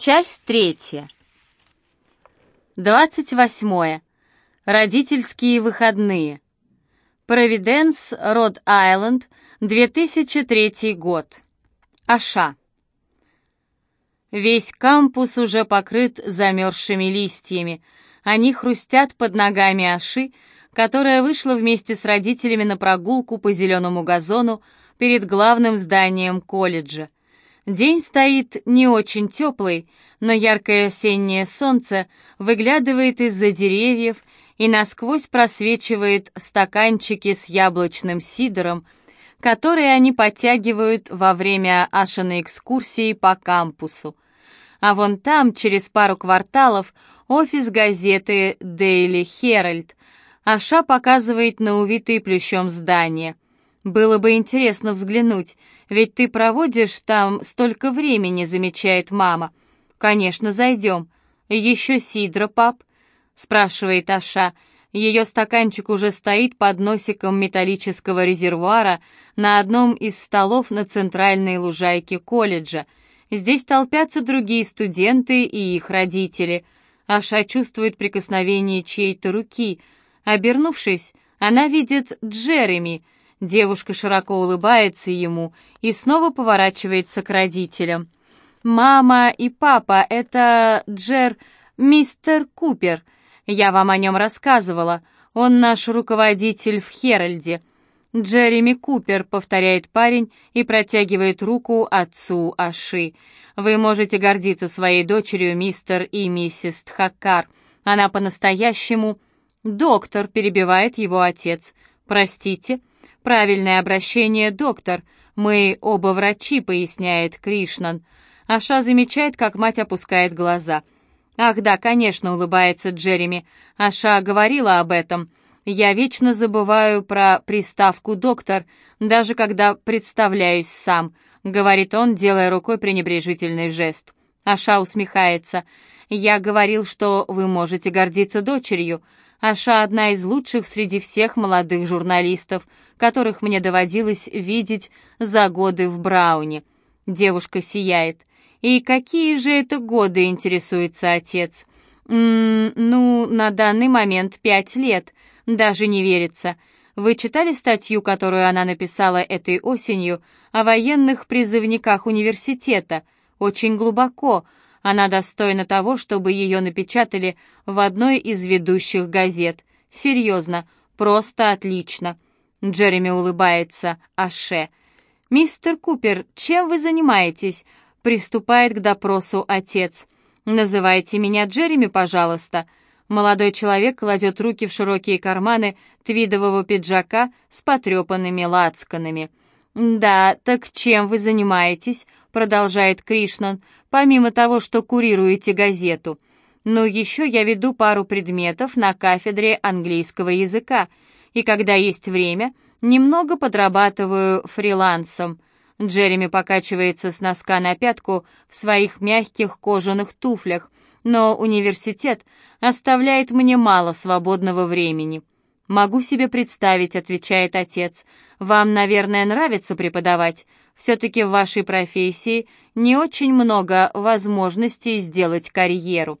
Часть третья. Двадцать восьмое. Родительские выходные. Провиденс, Род-Айленд, 2003 год. Аша. Весь кампус уже покрыт замерзшими листьями. Они хрустят под ногами Аши, которая вышла вместе с родителями на прогулку по зеленому газону перед главным зданием колледжа. День стоит не очень теплый, но яркое осеннее солнце выглядывает из-за деревьев и насквозь просвечивает стаканчики с яблочным сидором, которые они подтягивают во время Ашиной экскурсии по кампусу. А вон там, через пару кварталов, офис газеты Daily Herald. Аша показывает на увитые плющом здание. Было бы интересно взглянуть, ведь ты проводишь там столько времени, замечает мама. Конечно, зайдем. Еще сидра, пап? спрашивает Аша. Ее стаканчик уже стоит под носиком металлического резервуара на одном из столов на центральной лужайке колледжа. Здесь толпятся другие студенты и их родители. Аша чувствует прикосновение чьей-то руки. Обернувшись, она видит Джереми — Девушка широко улыбается ему и снова поворачивается к родителям. «Мама и папа, это Джер... мистер Купер. Я вам о нем рассказывала. Он наш руководитель в Херальде». «Джереми Купер», — повторяет парень и протягивает руку отцу Аши. «Вы можете гордиться своей дочерью, мистер и миссис Тхаккар. Она по-настоящему...» «Доктор», — перебивает его отец. «Простите?» «Правильное обращение, доктор. Мы оба врачи», — поясняет Кришнан. Аша замечает, как мать опускает глаза. «Ах да, конечно», — улыбается Джереми. Аша говорила об этом. «Я вечно забываю про приставку «доктор», даже когда представляюсь сам», — говорит он, делая рукой пренебрежительный жест. Аша усмехается. «Я говорил, что вы можете гордиться дочерью. Аша одна из лучших среди всех молодых журналистов, которых мне доводилось видеть за годы в Брауне. Девушка сияет. «И какие же это годы?» — интересуется отец. «М -м, «Ну, на данный момент пять лет. Даже не верится. Вы читали статью, которую она написала этой осенью о военных призывниках университета? Очень глубоко, она достойна того, чтобы ее напечатали в одной из ведущих газет. Серьезно, просто отлично. Джереми улыбается Аше. «Мистер Купер, чем вы занимаетесь?» Приступает к допросу отец. «Называйте меня Джереми, пожалуйста». Молодой человек кладет руки в широкие карманы твидового пиджака с потрепанными лацканами. «Да, так чем вы занимаетесь?» — продолжает Кришнан помимо того, что курируете газету. Но еще я веду пару предметов на кафедре английского языка, и когда есть время, немного подрабатываю фрилансом. Джереми покачивается с носка на пятку в своих мягких кожаных туфлях, но университет оставляет мне мало свободного времени. «Могу себе представить», — отвечает отец. «Вам, наверное, нравится преподавать. Все-таки в вашей профессии не очень много возможностей сделать карьеру.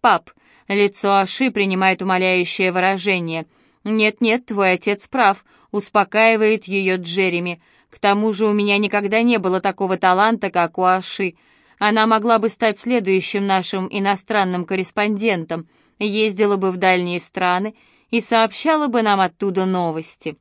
Пап, лицо Аши принимает умоляющее выражение. Нет-нет, твой отец прав, успокаивает ее Джереми. К тому же у меня никогда не было такого таланта, как у Аши. Она могла бы стать следующим нашим иностранным корреспондентом, ездила бы в дальние страны и сообщала бы нам оттуда новости.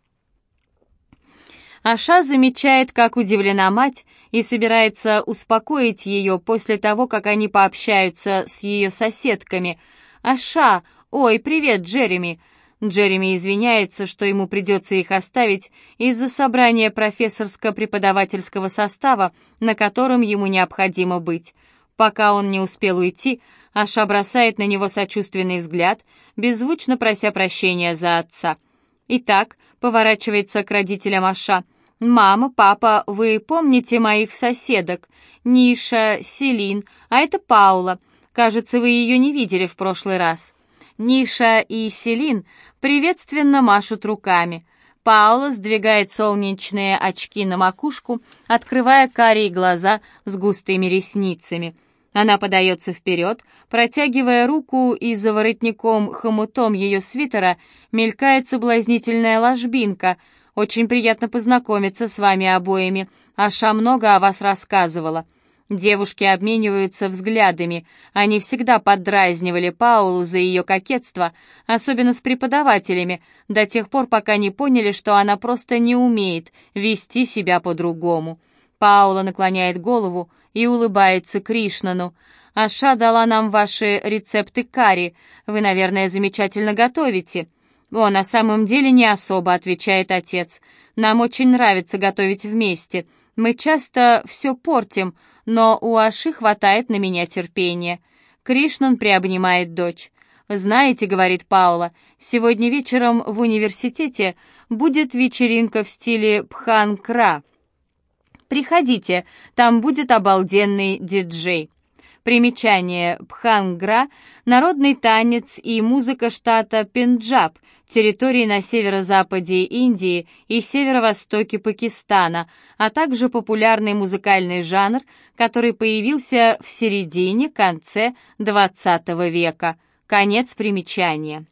Аша замечает, как удивлена мать, и собирается успокоить ее после того, как они пообщаются с ее соседками. «Аша! Ой, привет, Джереми!» Джереми извиняется, что ему придется их оставить из-за собрания профессорско-преподавательского состава, на котором ему необходимо быть. Пока он не успел уйти, Аша бросает на него сочувственный взгляд, беззвучно прося прощения за отца. Итак, поворачивается к родителям Аша — «Мама, папа, вы помните моих соседок? Ниша, Селин, а это Паула. Кажется, вы ее не видели в прошлый раз». Ниша и Селин приветственно машут руками. Паула сдвигает солнечные очки на макушку, открывая карие глаза с густыми ресницами. Она подается вперед, протягивая руку, и за воротником-хомутом ее свитера мелькает соблазнительная ложбинка. «Очень приятно познакомиться с вами обоими. Аша много о вас рассказывала». Девушки обмениваются взглядами. Они всегда поддразнивали Паулу за ее кокетство, особенно с преподавателями, до тех пор, пока не поняли, что она просто не умеет вести себя по-другому. Паула наклоняет голову и улыбается Кришнану. «Аша дала нам ваши рецепты карри. Вы, наверное, замечательно готовите». «О, на самом деле не особо», — отвечает отец. «Нам очень нравится готовить вместе. Мы часто все портим, но у Аши хватает на меня терпения». Кришнан приобнимает дочь. «Знаете, — говорит Паула, — сегодня вечером в университете будет вечеринка в стиле пханкра. Приходите, там будет обалденный диджей». Примечание Пхангра – народный танец и музыка штата Пенджаб, территории на северо-западе Индии и северо-востоке Пакистана, а также популярный музыкальный жанр, который появился в середине-конце XX века. Конец примечания.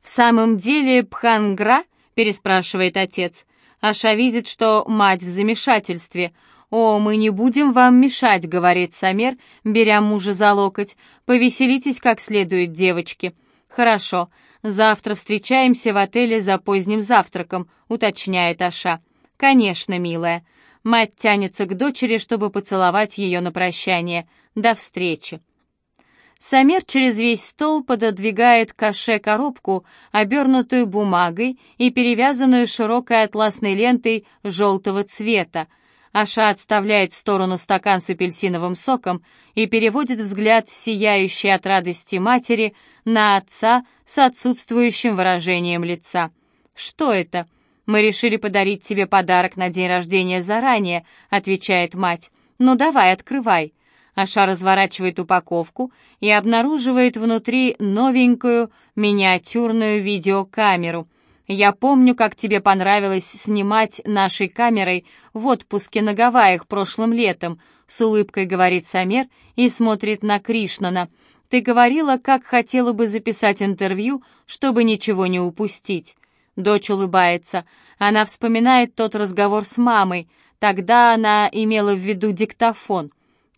«В самом деле Пхангра?» – переспрашивает отец. Аша видит, что мать в замешательстве – «О, мы не будем вам мешать», — говорит Самер, беря мужа за локоть. «Повеселитесь как следует, девочки». «Хорошо. Завтра встречаемся в отеле за поздним завтраком», — уточняет Аша. «Конечно, милая». Мать тянется к дочери, чтобы поцеловать ее на прощание. «До встречи». Самер через весь стол пододвигает каше коробку, обернутую бумагой и перевязанную широкой атласной лентой желтого цвета — Аша отставляет в сторону стакан с апельсиновым соком и переводит взгляд сияющей от радости матери на отца с отсутствующим выражением лица. «Что это?» «Мы решили подарить тебе подарок на день рождения заранее», — отвечает мать. «Ну давай, открывай». Аша разворачивает упаковку и обнаруживает внутри новенькую миниатюрную видеокамеру — я помню, как тебе понравилось снимать нашей камерой в отпуске на Гавайях прошлым летом, с улыбкой говорит Самер и смотрит на Кришнана. Ты говорила, как хотела бы записать интервью, чтобы ничего не упустить. Дочь улыбается. Она вспоминает тот разговор с мамой. Тогда она имела в виду диктофон.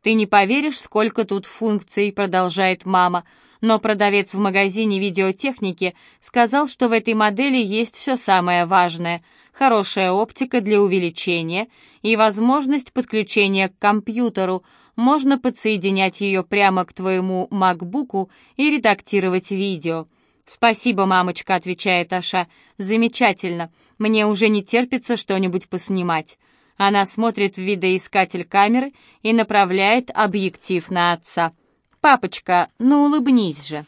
«Ты не поверишь, сколько тут функций», — продолжает мама но продавец в магазине видеотехники сказал, что в этой модели есть все самое важное — хорошая оптика для увеличения и возможность подключения к компьютеру, можно подсоединять ее прямо к твоему макбуку и редактировать видео. «Спасибо, мамочка», — отвечает Аша. «Замечательно. Мне уже не терпится что-нибудь поснимать». Она смотрит в видоискатель камеры и направляет объектив на отца. «Папочка, ну улыбнись же!»